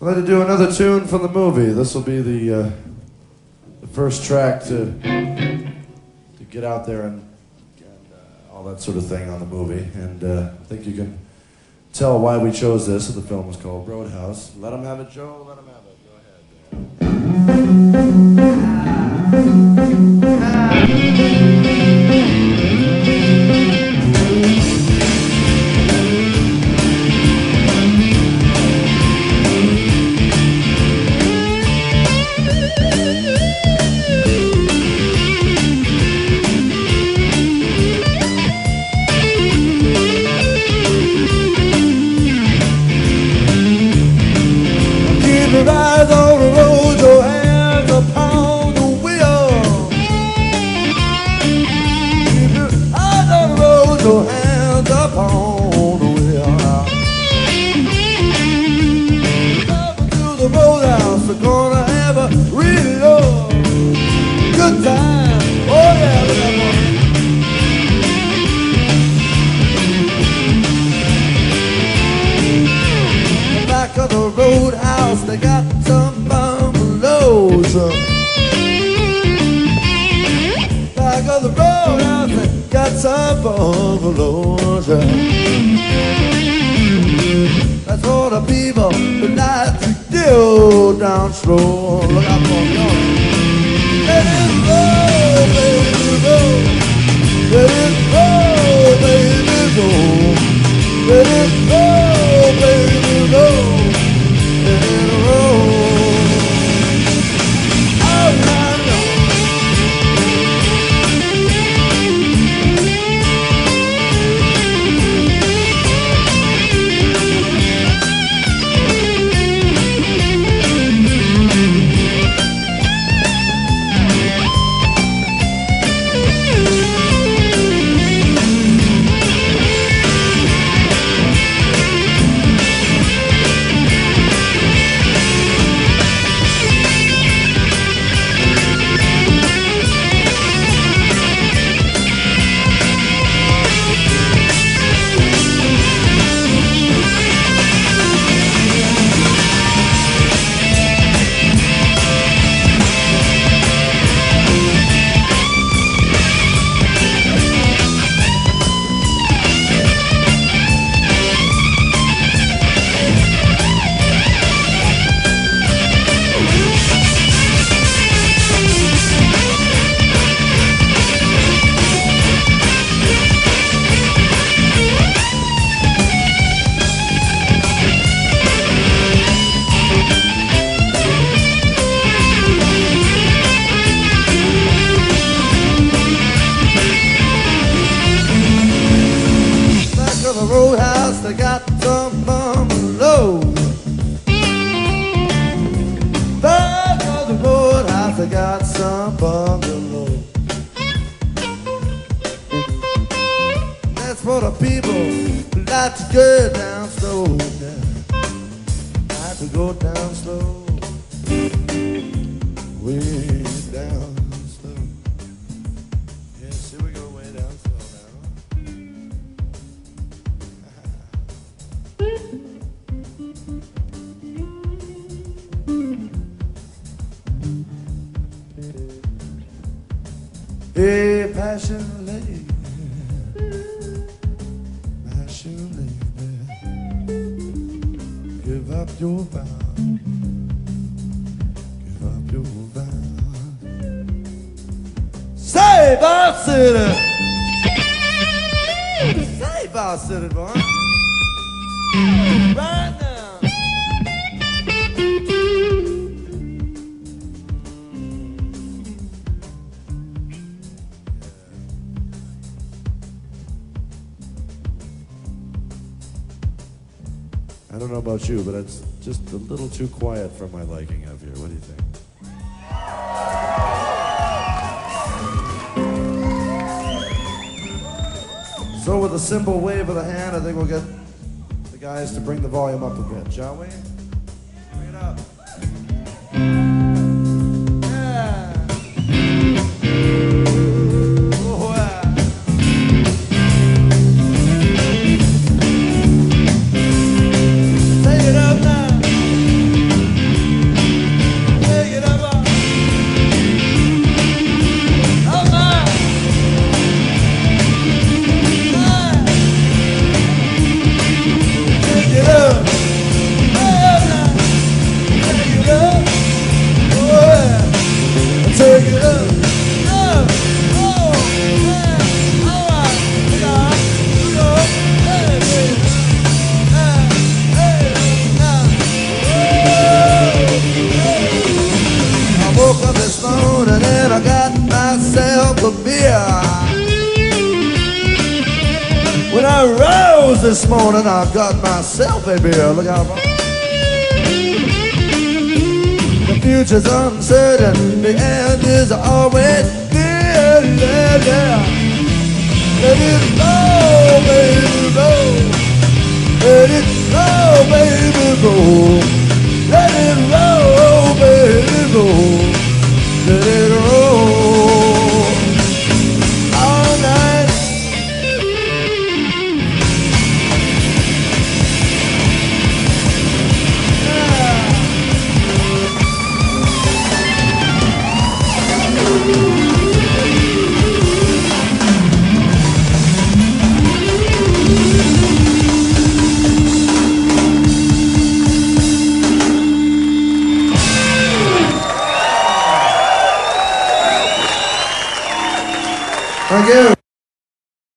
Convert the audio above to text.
I'd like to do another tune from the movie. This will be the, uh, the first track to to get out there and, and uh, all that sort of thing on the movie. And uh, I think you can tell why we chose this. The film was called Roadhouse. Let 'em have it, Joe. Let 'em have it. Go ahead. Gonna have a real good time. Oh yeah, look at that. back of the roadhouse, they got some bungalows. Back of the roadhouse, they got some bungalows. Go they got some bungalows. Back of the roadhouse, they got some bungalows. That's for the people who like to down Hey, passion lady, passion lady, give up your vow, give up your vow. Save our city, save our city, boy. Right now. I don't know about you, but it's just a little too quiet for my liking up here. What do you think? So with a simple wave of the hand, I think we'll get the guys to bring the volume up a bit, shall we? beer. When I rose this morning, I got myself a beer. Look out. The future's uncertain, the end is always near. Yeah, yeah. Let it go, baby, go. Let it go, baby, go.